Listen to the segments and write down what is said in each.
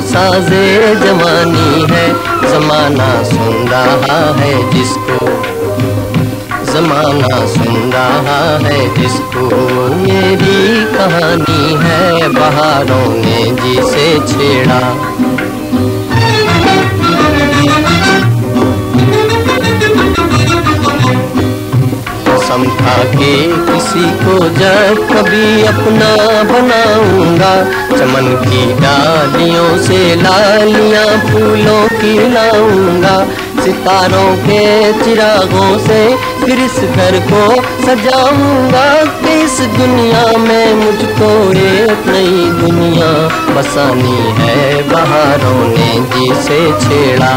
साजे जवानी है। जमाना सुन रहा है जिसको, जमाना सुन रहा है जिसको। मेरी कहानी है, बहारों ने जिसे छेड़ा। समझा के किसी को जब कभी अपना बनाऊँगा। चमन की डालियों से लालियाँ फूलों की लाऊँगा। सितारों के चिरागों से फिर इस घर को सजाऊँगा इस दुनिया में मुझको एक नई दुनिया। बसानी है बहारों ने जिसे छेड़ा।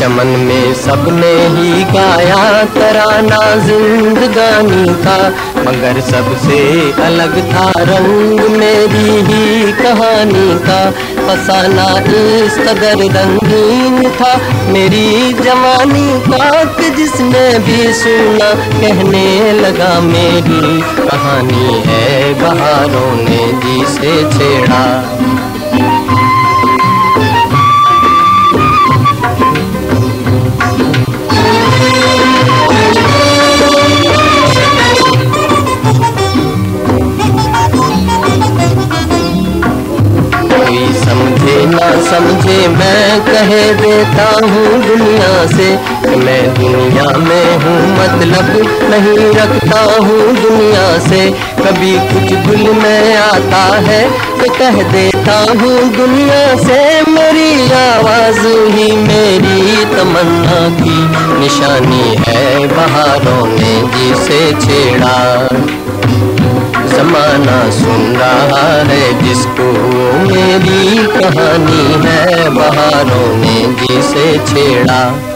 चमन में सबने ही गाया तराना जिंदगानी का। मगर सबसे अलग था रंग मेरी ही कहानी का। फसाना इस कदर रंगीन था। मेरी जवानी का जिसने भी सुना, कहने लगा मेरी कहानी है, बहारों ने जिसे छेड़ा। ना समझे मैं कह देता हूँ दुनिया से मैं दुनिया में हूँ मतलब नहीं रखता हूँ दुनिया से। कभी कुछ दिल में आता है तो कह देता हूँ दुनिया से, मेरी आवाज़ ही मेरी तमन्ना की निशानी है बहारों ने जिसे छेड़ा। जमाना सुन रहा है जिसको मेरी कहानी है बहारों ने जिसे छेड़ा।